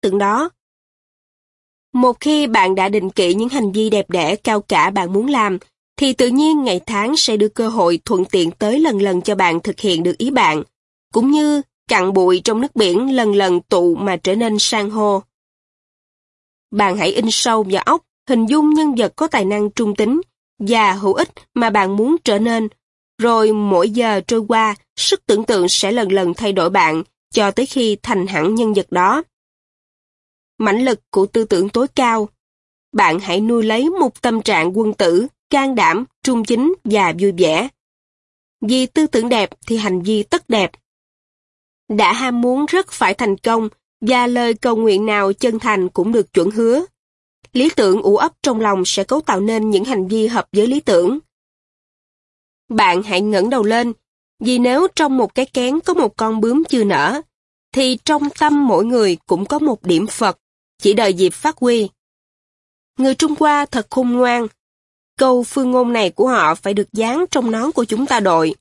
tượng đó. Một khi bạn đã định kỹ những hành vi đẹp đẽ cao cả bạn muốn làm, thì tự nhiên ngày tháng sẽ đưa cơ hội thuận tiện tới lần lần cho bạn thực hiện được ý bạn, cũng như cặn bụi trong nước biển lần lần tụ mà trở nên san hô. Bạn hãy in sâu vào óc hình dung nhân vật có tài năng trung tính và hữu ích mà bạn muốn trở nên, rồi mỗi giờ trôi qua, sức tưởng tượng sẽ lần lần thay đổi bạn cho tới khi thành hẳn nhân vật đó. Mãnh lực của tư tưởng tối cao Bạn hãy nuôi lấy một tâm trạng quân tử, can đảm, trung chính và vui vẻ. Vì tư tưởng đẹp thì hành vi tất đẹp. Đã ham muốn rất phải thành công và lời cầu nguyện nào chân thành cũng được chuẩn hứa. Lý tưởng ủ ấp trong lòng sẽ cấu tạo nên những hành vi hợp với lý tưởng. Bạn hãy ngẩng đầu lên, vì nếu trong một cái kén có một con bướm chưa nở, thì trong tâm mỗi người cũng có một điểm Phật, chỉ đợi dịp phát huy. Người Trung Hoa thật khôn ngoan. Câu phương ngôn này của họ phải được dán trong nón của chúng ta đội.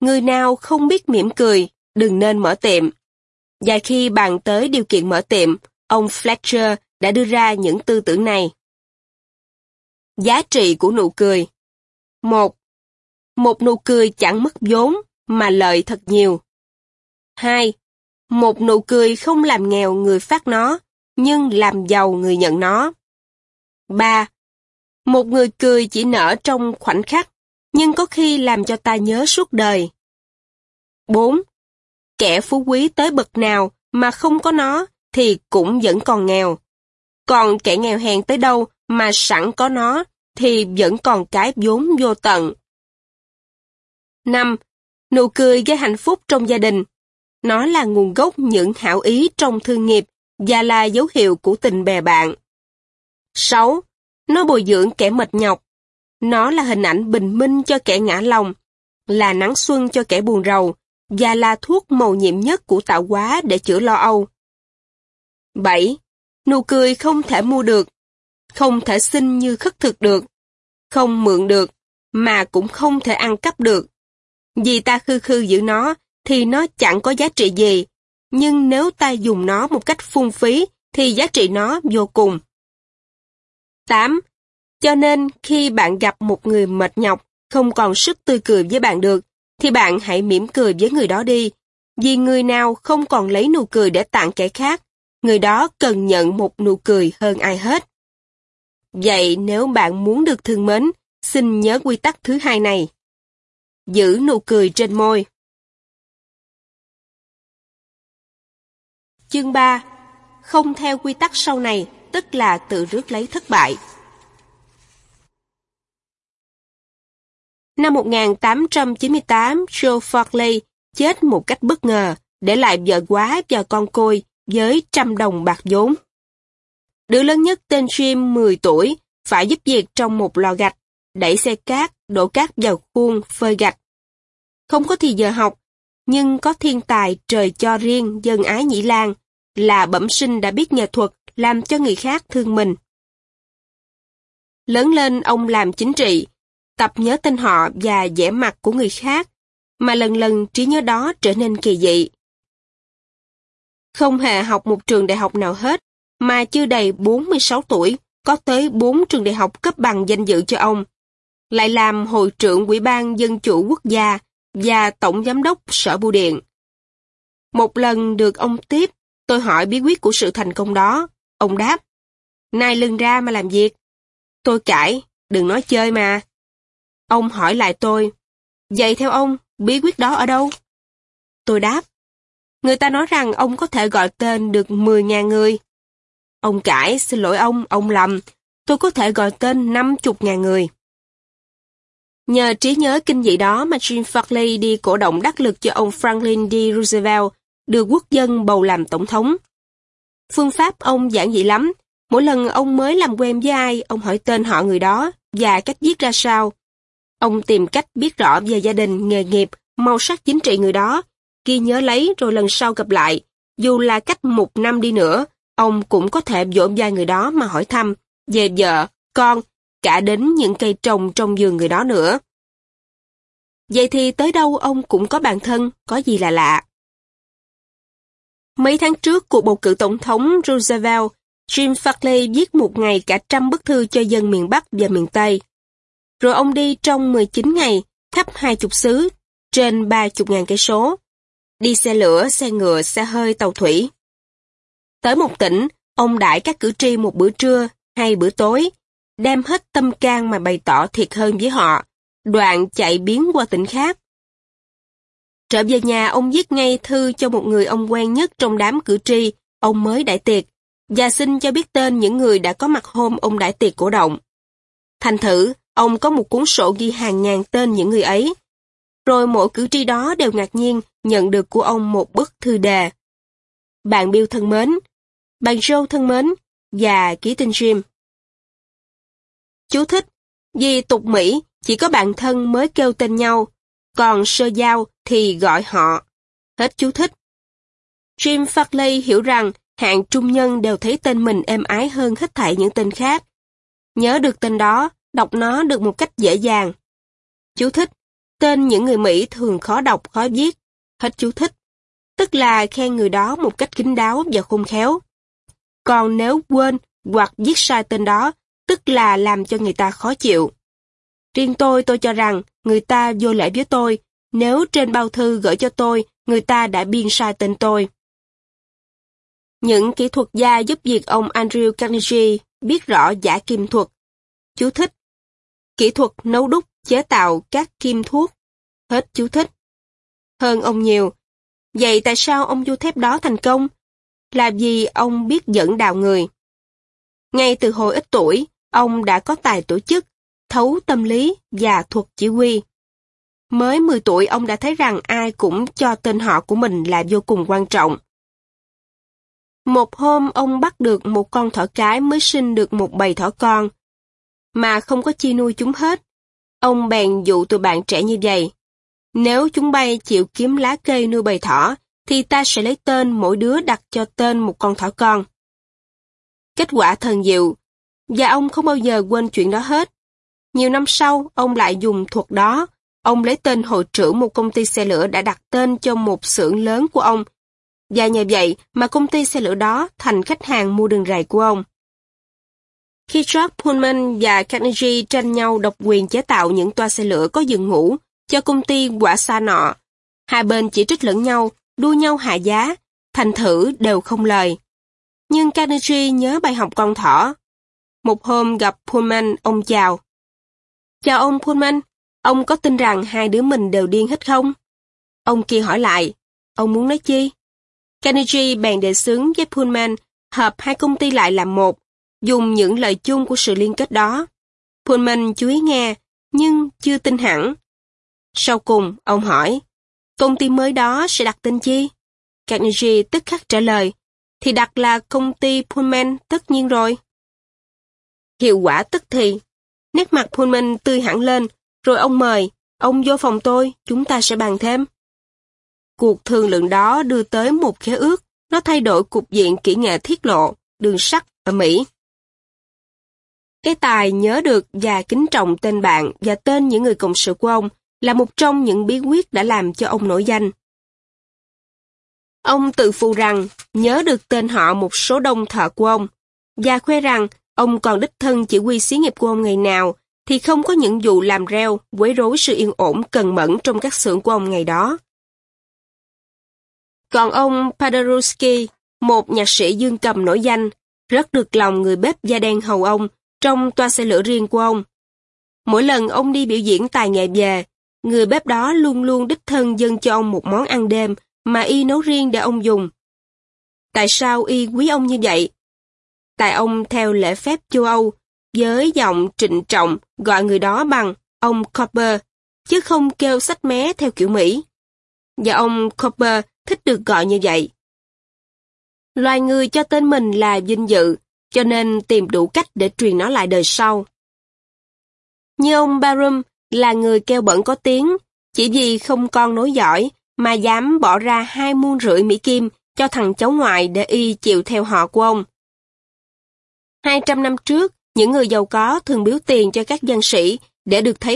Người nào không biết mỉm cười, đừng nên mở tiệm. Và khi bàn tới điều kiện mở tiệm, ông Fletcher đã đưa ra những tư tưởng này. Giá trị của nụ cười một Một nụ cười chẳng mất vốn, mà lợi thật nhiều. 2. Một nụ cười không làm nghèo người phát nó, nhưng làm giàu người nhận nó. 3. Một người cười chỉ nở trong khoảnh khắc, nhưng có khi làm cho ta nhớ suốt đời. 4. Kẻ phú quý tới bậc nào mà không có nó thì cũng vẫn còn nghèo. Còn kẻ nghèo hèn tới đâu mà sẵn có nó thì vẫn còn cái vốn vô tận. 5. Nụ cười gây hạnh phúc trong gia đình. Nó là nguồn gốc những hảo ý trong thương nghiệp và là dấu hiệu của tình bè bạn. 6. Nó bồi dưỡng kẻ mệt nhọc. Nó là hình ảnh bình minh cho kẻ ngã lòng, là nắng xuân cho kẻ buồn rầu, và là thuốc màu nhiệm nhất của tạo hóa để chữa lo âu. 7. Nụ cười không thể mua được, không thể xin như khất thực được, không mượn được, mà cũng không thể ăn cắp được. Vì ta khư khư giữ nó, thì nó chẳng có giá trị gì, nhưng nếu ta dùng nó một cách phung phí, thì giá trị nó vô cùng. 8. Cho nên khi bạn gặp một người mệt nhọc, không còn sức tươi cười với bạn được, thì bạn hãy mỉm cười với người đó đi. Vì người nào không còn lấy nụ cười để tặng kẻ khác, người đó cần nhận một nụ cười hơn ai hết. Vậy nếu bạn muốn được thương mến, xin nhớ quy tắc thứ hai này. Giữ nụ cười trên môi. Chương 3. Không theo quy tắc sau này, tức là tự rước lấy thất bại. Năm 1898, Joe Farley chết một cách bất ngờ, để lại vợ quá và con côi với trăm đồng bạc vốn. Đứa lớn nhất tên Jim 10 tuổi phải giúp việc trong một lò gạch, đẩy xe cát, đổ cát vào khuôn, phơi gạch. Không có thì giờ học, nhưng có thiên tài trời cho riêng dân ái nhĩ lan, là bẩm sinh đã biết nghệ thuật làm cho người khác thương mình. Lớn lên ông làm chính trị, tập nhớ tên họ và vẻ mặt của người khác, mà lần lần trí nhớ đó trở nên kỳ dị. Không hề học một trường đại học nào hết, mà chưa đầy 46 tuổi, có tới 4 trường đại học cấp bằng danh dự cho ông. Lại làm hội trưởng Ủy ban Dân chủ Quốc gia và tổng giám đốc Sở Bưu điện. Một lần được ông tiếp, tôi hỏi bí quyết của sự thành công đó. Ông đáp, nay lưng ra mà làm việc. Tôi cãi, đừng nói chơi mà. Ông hỏi lại tôi, vậy theo ông, bí quyết đó ở đâu? Tôi đáp, người ta nói rằng ông có thể gọi tên được 10.000 người. Ông cãi, xin lỗi ông, ông lầm, tôi có thể gọi tên 50.000 người. Nhờ trí nhớ kinh dị đó mà Jim Farley đi cổ động đắc lực cho ông Franklin D. Roosevelt được quốc dân bầu làm tổng thống. Phương pháp ông giản dị lắm. Mỗi lần ông mới làm quen với ai, ông hỏi tên họ người đó và cách viết ra sao. Ông tìm cách biết rõ về gia đình, nghề nghiệp, màu sắc chính trị người đó, ghi nhớ lấy rồi lần sau gặp lại. Dù là cách một năm đi nữa, ông cũng có thể dỗ vai người đó mà hỏi thăm về vợ, con, cả đến những cây trồng trong vườn người đó nữa. Vậy thì tới đâu ông cũng có bạn thân, có gì là lạ. Mấy tháng trước cuộc bầu cử tổng thống Roosevelt, Jim Farley viết một ngày cả trăm bức thư cho dân miền Bắc và miền Tây. Rồi ông đi trong 19 ngày, khắp hai chục xứ, trên ba chục ngàn cây số. Đi xe lửa, xe ngựa, xe hơi, tàu thủy. Tới một tỉnh, ông đãi các cử tri một bữa trưa hay bữa tối, đem hết tâm can mà bày tỏ thiệt hơn với họ, đoạn chạy biến qua tỉnh khác. Trở về nhà, ông viết ngay thư cho một người ông quen nhất trong đám cử tri, ông mới đại tiệc, và xin cho biết tên những người đã có mặt hôm ông đại tiệc cổ động. Thành thử, ông có một cuốn sổ ghi hàng ngàn tên những người ấy. Rồi mỗi cử tri đó đều ngạc nhiên nhận được của ông một bức thư đề. Bạn Bill thân mến, bạn Joe thân mến, và ký tên Jim. Chú thích, vì tục Mỹ chỉ có bạn thân mới kêu tên nhau, còn sơ giao thì gọi họ. Hết chú thích. Jim Farley hiểu rằng hạng trung nhân đều thấy tên mình êm ái hơn hết thảy những tên khác. Nhớ được tên đó, đọc nó được một cách dễ dàng. Chú thích, tên những người Mỹ thường khó đọc, khó viết. Hết chú thích. Tức là khen người đó một cách kín đáo và khôn khéo. Còn nếu quên hoặc viết sai tên đó, tức là làm cho người ta khó chịu. Riêng tôi tôi cho rằng người ta vô lễ với tôi, nếu trên bao thư gửi cho tôi, người ta đã biên sai tên tôi. Những kỹ thuật gia giúp việc ông Andrew Carnegie biết rõ giả kim thuật. Chú thích. Kỹ thuật nấu đúc, chế tạo các kim thuốc. Hết chú thích. Hơn ông nhiều. Vậy tại sao ông du thép đó thành công? Là vì ông biết dẫn đạo người. Ngay từ hồi ít tuổi, ông đã có tài tổ chức, thấu tâm lý và thuật chỉ huy. Mới 10 tuổi ông đã thấy rằng ai cũng cho tên họ của mình là vô cùng quan trọng. Một hôm ông bắt được một con thỏ cái mới sinh được một bầy thỏ con, mà không có chi nuôi chúng hết. Ông bèn dụ tụi bạn trẻ như vậy. Nếu chúng bay chịu kiếm lá cây nuôi bầy thỏ, thì ta sẽ lấy tên mỗi đứa đặt cho tên một con thỏ con. Kết quả thần diệu, và ông không bao giờ quên chuyện đó hết. Nhiều năm sau, ông lại dùng thuật đó. Ông lấy tên hội trưởng một công ty xe lửa đã đặt tên cho một xưởng lớn của ông. Và nhờ vậy mà công ty xe lửa đó thành khách hàng mua đường rày của ông. Khi George Pullman và Carnegie tranh nhau độc quyền chế tạo những toa xe lửa có giường ngủ cho công ty quả xa nọ, hai bên chỉ trích lẫn nhau, đua nhau hạ giá, thành thử đều không lời. Nhưng Carnegie nhớ bài học con thỏ. Một hôm gặp Pullman, ông chào. Chào ông Pullman, ông có tin rằng hai đứa mình đều điên hết không? Ông kia hỏi lại, ông muốn nói chi? Carnegie bèn đề xướng với Pullman hợp hai công ty lại làm một, dùng những lời chung của sự liên kết đó. Pullman chú ý nghe, nhưng chưa tin hẳn. Sau cùng, ông hỏi, công ty mới đó sẽ đặt tên chi? Carnegie tức khắc trả lời, thì đặt là công ty Pullman tất nhiên rồi. Hiệu quả tức thì, nét mặt Pullman tươi hẳn lên, rồi ông mời, ông vô phòng tôi, chúng ta sẽ bàn thêm. Cuộc thương lượng đó đưa tới một khế ước, nó thay đổi cục diện kỹ nghệ thiết lộ, đường sắt ở Mỹ. Cái tài nhớ được và kính trọng tên bạn và tên những người cộng sự của ông là một trong những bí quyết đã làm cho ông nổi danh. Ông tự phụ rằng nhớ được tên họ một số đông thợ của ông và khoe rằng ông còn đích thân chỉ huy xí nghiệp của ông ngày nào thì không có những vụ làm reo, quấy rối sự yên ổn cần mẫn trong các xưởng của ông ngày đó. Còn ông Paderewski, một nhạc sĩ dương cầm nổi danh, rất được lòng người bếp da đen hầu ông trong toa xe lửa riêng của ông. Mỗi lần ông đi biểu diễn tài nghệ về, người bếp đó luôn luôn đích thân dâng cho ông một món ăn đêm mà y nấu riêng để ông dùng. Tại sao y quý ông như vậy? Tại ông theo lễ phép châu Âu, với giọng trịnh trọng gọi người đó bằng ông Copper, chứ không kêu sách mé theo kiểu Mỹ. Và ông Copper thích được gọi như vậy. Loài người cho tên mình là vinh dự, cho nên tìm đủ cách để truyền nó lại đời sau. Như ông Barum là người kêu bẩn có tiếng, chỉ vì không con nối giỏi mà dám bỏ ra hai muôn rưỡi Mỹ Kim cho thằng cháu ngoại để y chịu theo họ của ông. 200 năm trước, những người giàu có thường biếu tiền cho các dân sĩ để được thấy